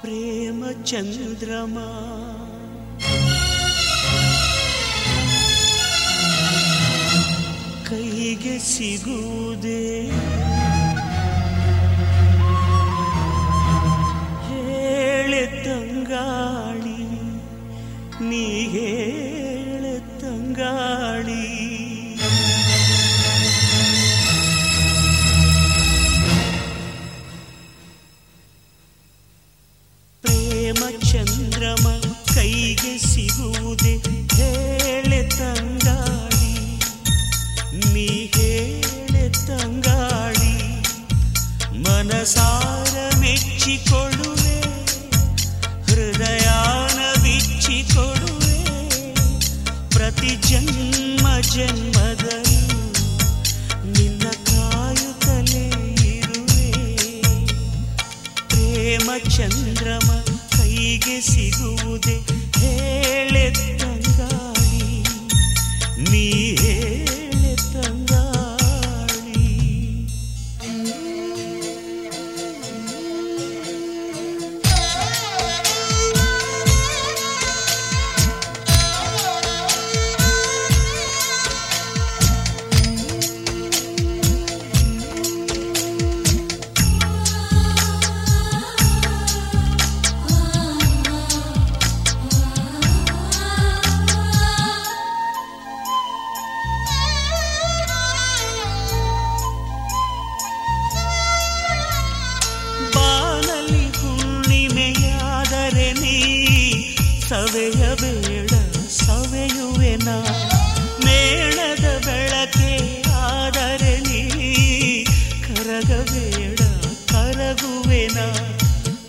ಪ್ರೇಮ ಚಂದ್ರಮ. ಕೈಗೆ ಸಿಗುವುದೇ. ಹೇಳೆ ತಂಗಾಳಿ ನೀ ಚಂದ್ರಮ ಕೈಗೆ ಸಿಗುವುದೇ ಹೇಳೆ ತಂಗಾಳಿ. ನೀ ಹೇಳೆ ತಂಗಾಳಿ. ಮನಸಾರ ಮೆಚ್ಚಿಕೊಳ್ಳುವೆ. ಹೃದಯಾನ ಬಿಚ್ಚಿಕೊಡುವೆ ಪ್ರತಿ ಜನ್ಮ ಜನ್ಮದಲ್ಲಿ ನಿನ್ನ ಕಾಯುತ್ತಲೇ ಇರುವೆ. ಪ್ರೇಮ ಮೇಣದ ಬೆಳಕೆ ಆದರೆ ನೀ ಕರಗಬೇಡ ಕರಗುವೆನ.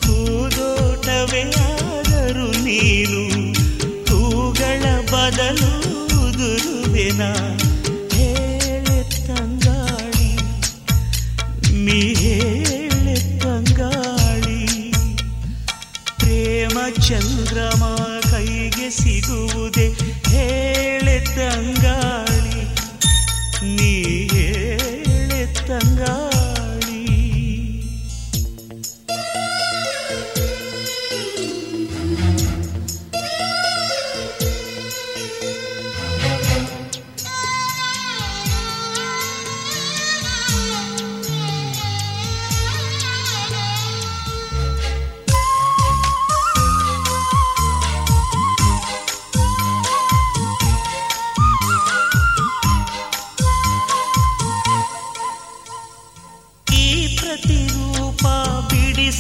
ಹೂದೋಟವೇ ಆದರೂ ನೀನು ಹೂಗಳ ಬದಲು ಉದುರುವೆನ. ಹೇಳೆ ತಂಗಾಳಿ, ನೀ ಪ್ರೇಮ ಚಂದ್ರಮ ಕೈಗೆ ಸಿಗುವುದೇ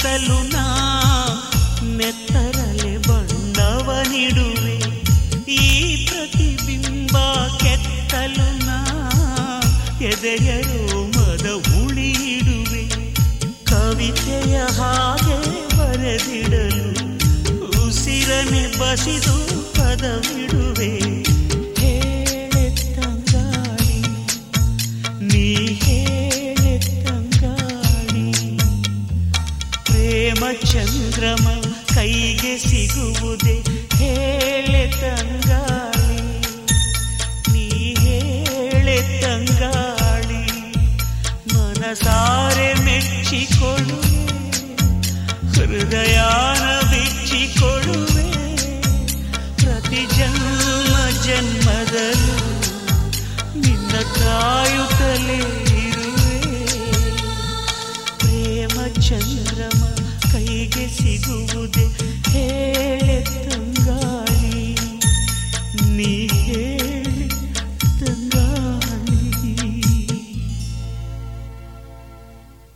ಬಿಡಿಸಲು ನಾ ನೆತ್ತರಲೆ ಬಣ್ಣವನಿಡುವೆ ಈ ಪ್ರತಿಬಿಂಬ ಕೆತ್ತಲು ನಾ ಎದೆಯರು ಮದ ಉಳಿಯಿಡುವೆ ಕವಿತೆಯ ಹಾಗೆ ಬರೆದಿಡಲು ಉಸಿರನೆ ಬಸಿದು ಪದವಿಡುವೆ ಹೇಳೆ ತಂಗಾಳಿ ನೀ ಹೇಳೆ ತಂಗಾಳಿ ಮನಸಾರೆ ಮೆಚ್ಚಿಕೊಳ್ಳುವೆ ಹೃದಯಾನ ಬಿಚ್ಚಿಕೊಳ್ಳುವೆ ಪ್ರತಿ ಜನ್ಮ ಜನ್ಮದಲ್ಲೂ ನಿನ್ನ ಕಾಯುತ್ತಲೇ